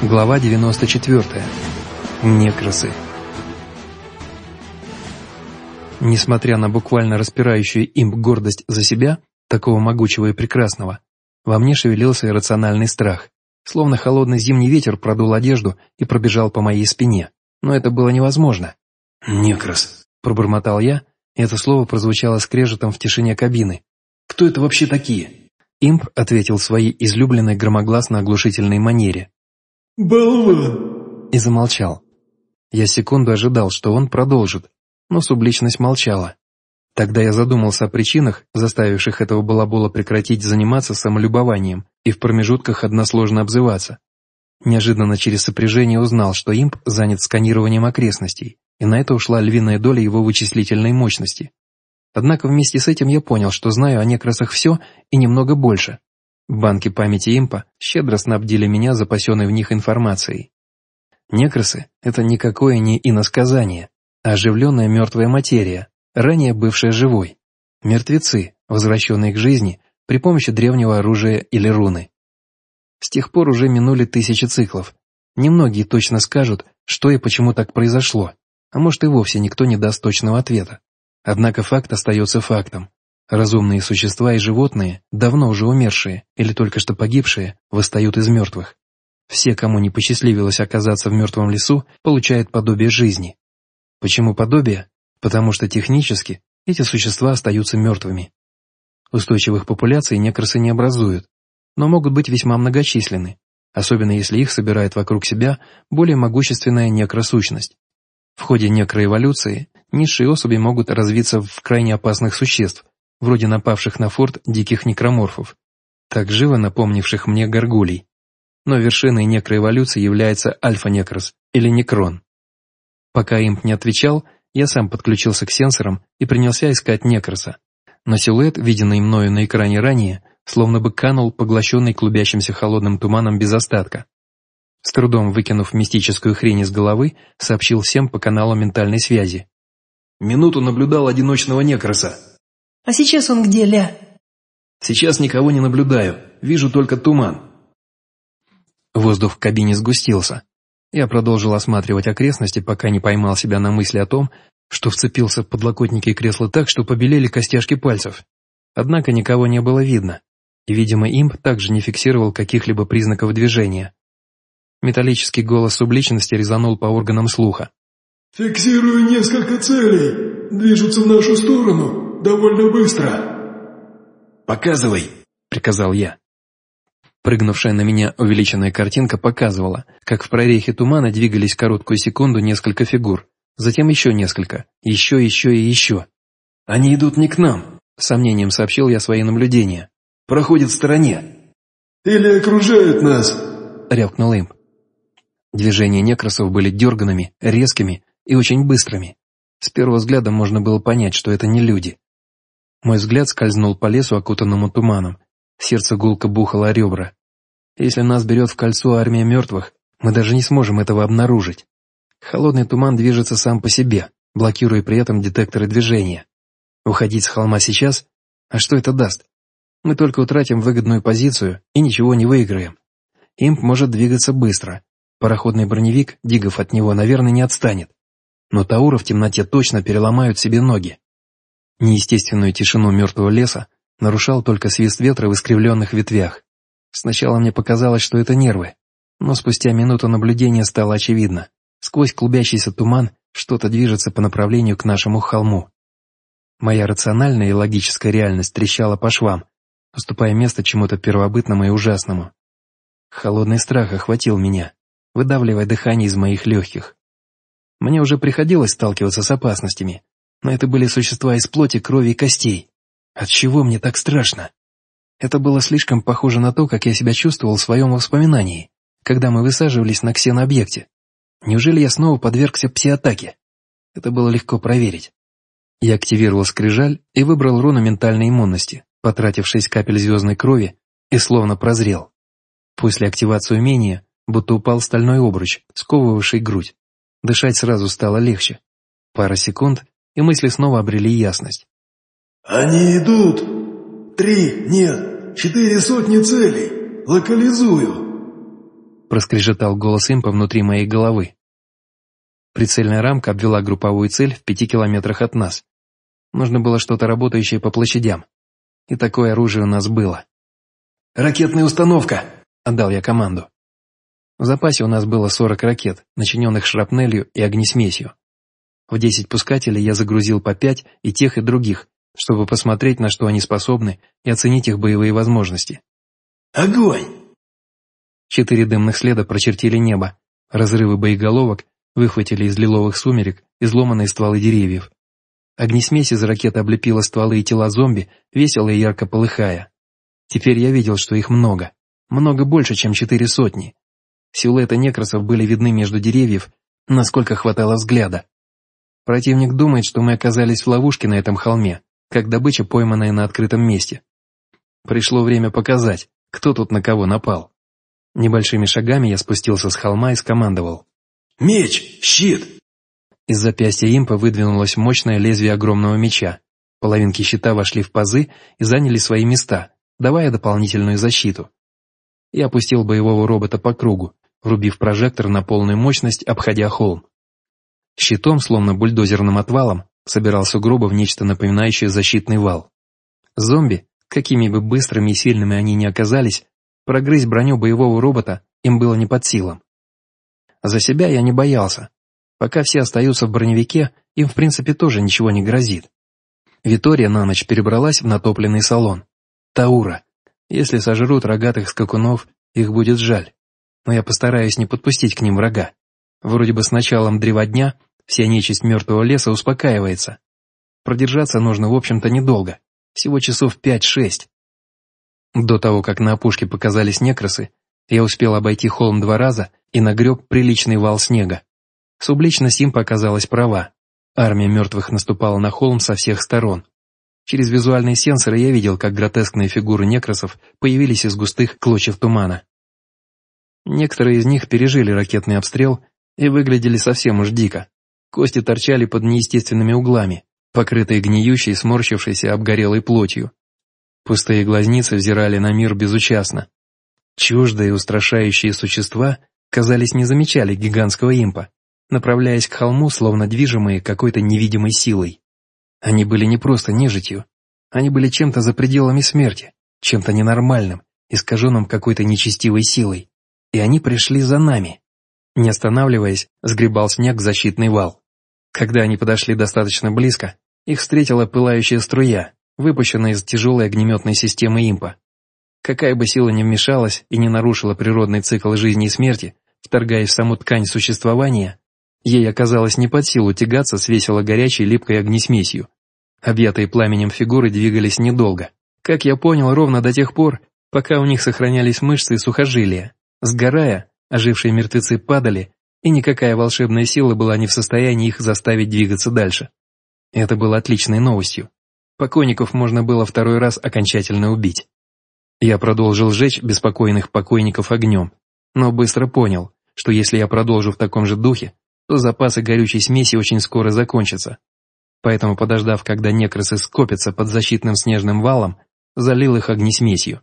Глава 94. Некрасы. Несмотря на буквально распирающую имп гордость за себя, такого могучего и прекрасного, во мне шевелился иррациональный страх, словно холодный зимний ветер продул одежду и пробежал по моей спине, но это было невозможно. «Некрас», — пробормотал я, и это слово прозвучало скрежетом в тишине кабины. «Кто это вообще такие?» Имп ответил своей излюбленной громогласно-оглушительной манере. «Болван!» И замолчал. Я секунду ожидал, что он продолжит, но субличность молчала. Тогда я задумался о причинах, заставивших этого балабола прекратить заниматься самолюбованием и в промежутках односложно обзываться. Неожиданно через сопряжение узнал, что имп занят сканированием окрестностей, и на это ушла львиная доля его вычислительной мощности. Однако вместе с этим я понял, что знаю о некрасах все и немного больше, Банки памяти импа щедро снабдили меня запасенной в них информацией. Некрасы — это никакое не иносказание, а оживленная мертвая материя, ранее бывшая живой. Мертвецы, возвращенные к жизни при помощи древнего оружия или руны. С тех пор уже минули тысячи циклов. Немногие точно скажут, что и почему так произошло, а может и вовсе никто не даст точного ответа. Однако факт остается фактом. Разумные существа и животные, давно уже умершие или только что погибшие, восстают из мертвых. Все, кому не посчастливилось оказаться в мертвом лесу, получают подобие жизни. Почему подобие? Потому что технически эти существа остаются мертвыми. Устойчивых популяций некрасы не образуют, но могут быть весьма многочисленны, особенно если их собирает вокруг себя более могущественная некросущность. В ходе некроэволюции низшие особи могут развиться в крайне опасных существ, вроде напавших на форт диких некроморфов, так живо напомнивших мне горгулей. Но вершиной некроэволюции является альфа-некрос или некрон. Пока имп не отвечал, я сам подключился к сенсорам и принялся искать некроса. Но силуэт, виденный мною на экране ранее, словно бы канул, поглощенный клубящимся холодным туманом без остатка. С трудом выкинув мистическую хрень из головы, сообщил всем по каналу ментальной связи. «Минуту наблюдал одиночного некроса. А сейчас он где, Ля?» «Сейчас никого не наблюдаю, вижу только туман». Воздух в кабине сгустился. Я продолжил осматривать окрестности, пока не поймал себя на мысли о том, что вцепился в подлокотники кресла так, что побелели костяшки пальцев. Однако никого не было видно, и, видимо, имп также не фиксировал каких-либо признаков движения. Металлический голос субличности резанул по органам слуха. «Фиксирую несколько целей. Движутся в нашу сторону довольно быстро». «Показывай», — приказал я. Прыгнувшая на меня увеличенная картинка показывала, как в прорехе тумана двигались короткую секунду несколько фигур, затем еще несколько, еще, еще и еще. «Они идут не к нам», — сомнением сообщил я свои наблюдения. «Проходят в стороне». «Или окружают нас», — рявкнул имп. Движения некрасов были дерганными, резкими и очень быстрыми. С первого взгляда можно было понять, что это не люди. Мой взгляд скользнул по лесу, окутанному туманом. Сердце гулко бухало ребра. Если нас берет в кольцо армия мертвых, мы даже не сможем этого обнаружить. Холодный туман движется сам по себе, блокируя при этом детекторы движения. Уходить с холма сейчас? А что это даст? Мы только утратим выгодную позицию и ничего не выиграем. Имп может двигаться быстро. Пароходный броневик, дигов от него, наверное, не отстанет. Но Тауры в темноте точно переломают себе ноги. Неестественную тишину мертвого леса нарушал только свист ветра в искривленных ветвях. Сначала мне показалось, что это нервы, но спустя минуту наблюдения стало очевидно. Сквозь клубящийся туман что-то движется по направлению к нашему холму. Моя рациональная и логическая реальность трещала по швам, уступая место чему-то первобытному и ужасному. Холодный страх охватил меня, выдавливая дыхание из моих легких. Мне уже приходилось сталкиваться с опасностями, но это были существа из плоти, крови и костей. От чего мне так страшно? Это было слишком похоже на то, как я себя чувствовал в своем воспоминании, когда мы высаживались на ксенообъекте. Неужели я снова подвергся пси-атаке? Это было легко проверить. Я активировал скрижаль и выбрал руну ментальной иммунности, потратив шесть капель звездной крови, и словно прозрел. После активации умения будто упал стальной обруч, сковывавший грудь. Дышать сразу стало легче. Пара секунд, и мысли снова обрели ясность. «Они идут! Три, нет, четыре сотни целей! Локализую!» проскрежетал голос импа внутри моей головы. Прицельная рамка обвела групповую цель в пяти километрах от нас. Нужно было что-то работающее по площадям. И такое оружие у нас было. «Ракетная установка!» — отдал я команду. В запасе у нас было 40 ракет, начиненных шрапнелью и огнесмесью. В 10 пускателей я загрузил по 5 и тех, и других, чтобы посмотреть, на что они способны, и оценить их боевые возможности. «Огонь!» Четыре дымных следа прочертили небо, разрывы боеголовок выхватили из лиловых сумерек изломанные стволы деревьев. Огнесмесь из ракеты облепила стволы и тела зомби, весело и ярко полыхая. Теперь я видел, что их много. Много больше, чем четыре сотни. Силуэты некросов были видны между деревьев, насколько хватало взгляда. Противник думает, что мы оказались в ловушке на этом холме, как добыча, пойманная на открытом месте. Пришло время показать, кто тут на кого напал. Небольшими шагами я спустился с холма и скомандовал. «Меч! Щит!» Из запястья импа выдвинулось мощное лезвие огромного меча. Половинки щита вошли в пазы и заняли свои места, давая дополнительную защиту. Я опустил боевого робота по кругу, врубив прожектор на полную мощность, обходя холм. Щитом, словно бульдозерным отвалом, собирался грубо в нечто напоминающее защитный вал. Зомби, какими бы быстрыми и сильными они ни оказались, прогрызть броню боевого робота им было не под силам. За себя я не боялся. Пока все остаются в броневике, им в принципе тоже ничего не грозит. Витория на ночь перебралась в натопленный салон. Таура. Если сожрут рогатых скакунов, их будет жаль. Но я постараюсь не подпустить к ним врага. Вроде бы с началом древодня вся нечисть мертвого леса успокаивается. Продержаться нужно, в общем-то, недолго. Всего часов пять-шесть. До того, как на опушке показались некросы, я успел обойти холм два раза и нагреб приличный вал снега. Сублично Симпа оказалась права. Армия мертвых наступала на холм со всех сторон. Через визуальные сенсоры я видел, как гротескные фигуры некросов появились из густых клочьев тумана. Некоторые из них пережили ракетный обстрел и выглядели совсем уж дико. Кости торчали под неестественными углами, покрытые гниющей, сморщившейся обгорелой плотью. Пустые глазницы взирали на мир безучастно. Чуждые устрашающие существа, казались, не замечали гигантского импа, направляясь к холму, словно движимые какой-то невидимой силой. Они были не просто нежитью, они были чем-то за пределами смерти, чем-то ненормальным, искаженным какой-то нечестивой силой. И они пришли за нами. Не останавливаясь, сгребал снег защитный вал. Когда они подошли достаточно близко, их встретила пылающая струя, выпущенная из тяжелой огнеметной системы импа. Какая бы сила ни вмешалась и не нарушила природный цикл жизни и смерти, вторгаясь в саму ткань существования, ей оказалось не под силу тягаться с весело горячей липкой огнесмесью. Объятые пламенем фигуры двигались недолго. Как я понял, ровно до тех пор, пока у них сохранялись мышцы и сухожилия. Сгорая, ожившие мертвецы падали, и никакая волшебная сила была не в состоянии их заставить двигаться дальше. Это было отличной новостью. Покойников можно было второй раз окончательно убить. Я продолжил сжечь беспокойных покойников огнем, но быстро понял, что если я продолжу в таком же духе, то запасы горючей смеси очень скоро закончатся. Поэтому, подождав, когда некросы скопятся под защитным снежным валом, залил их огнесмесью.